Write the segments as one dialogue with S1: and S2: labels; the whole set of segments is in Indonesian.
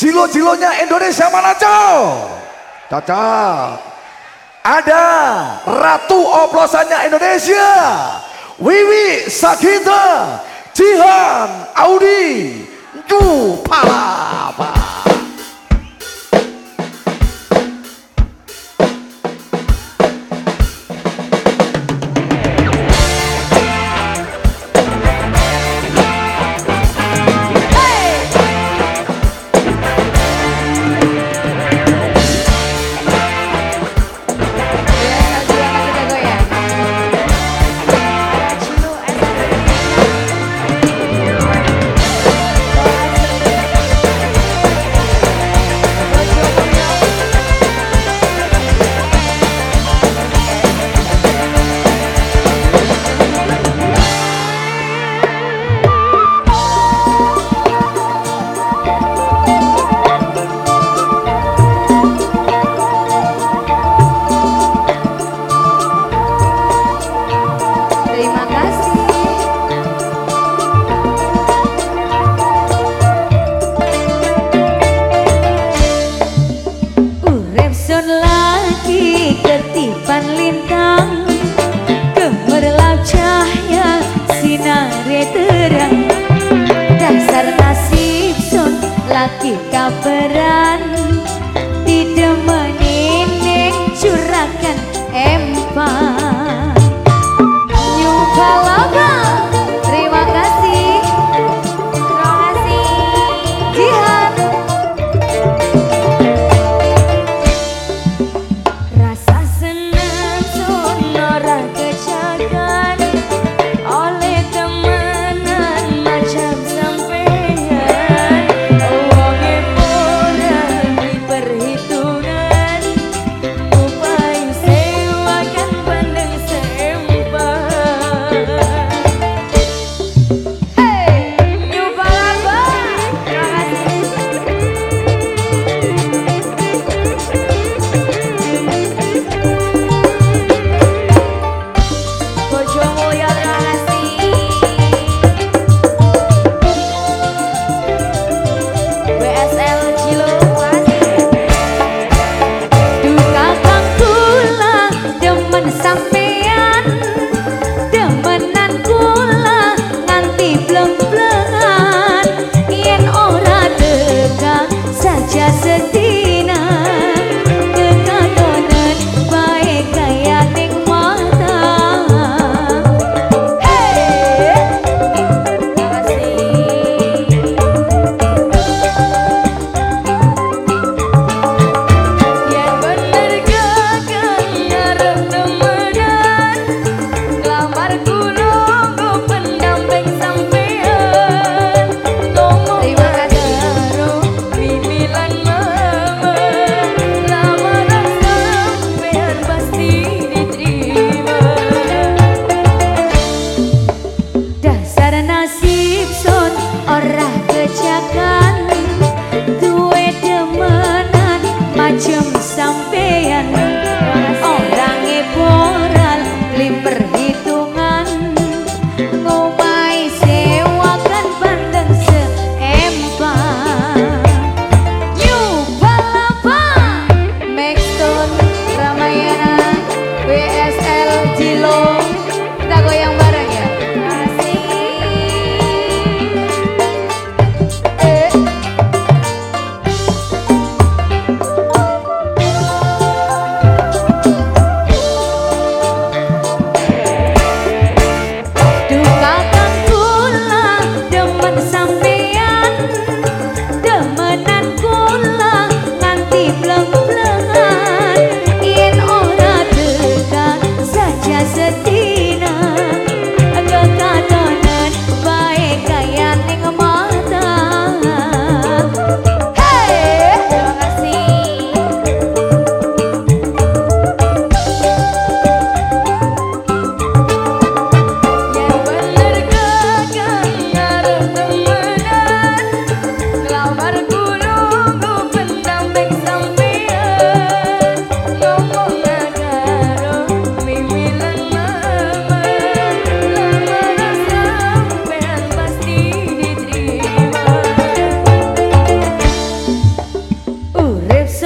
S1: Jilo-jilonya Indonesia mana cow? Caca Ada ratu oplosannya Indonesia. Wiwi Sakita, Jihan Audi
S2: Jupala. laki kabaran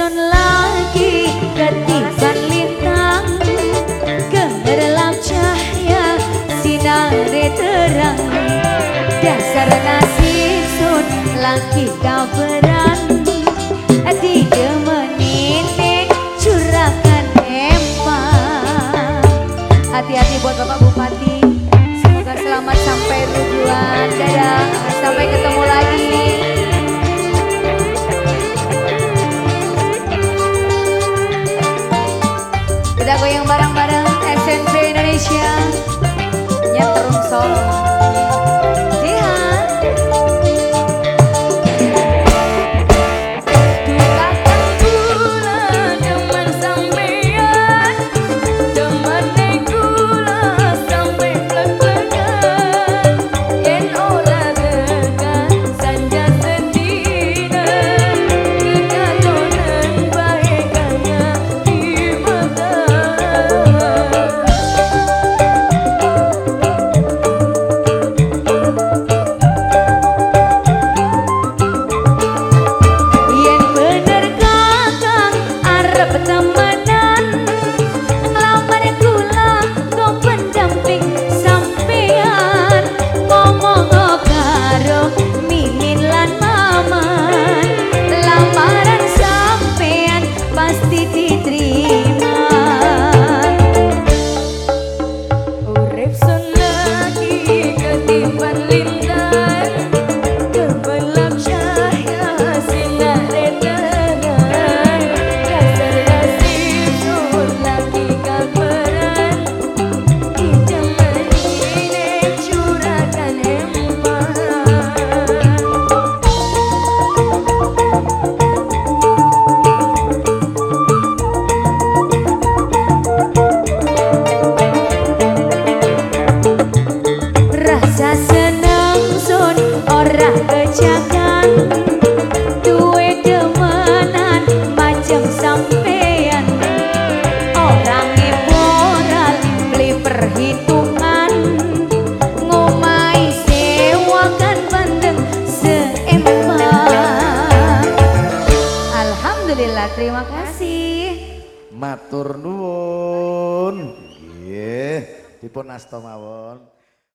S2: Terjun lagi ketiban lintang kemerlap cahaya sinar terang. Dasar nasib sun lagi kau berani terima kasih
S1: Matur nuwun. Nggih, dipun asta mawon.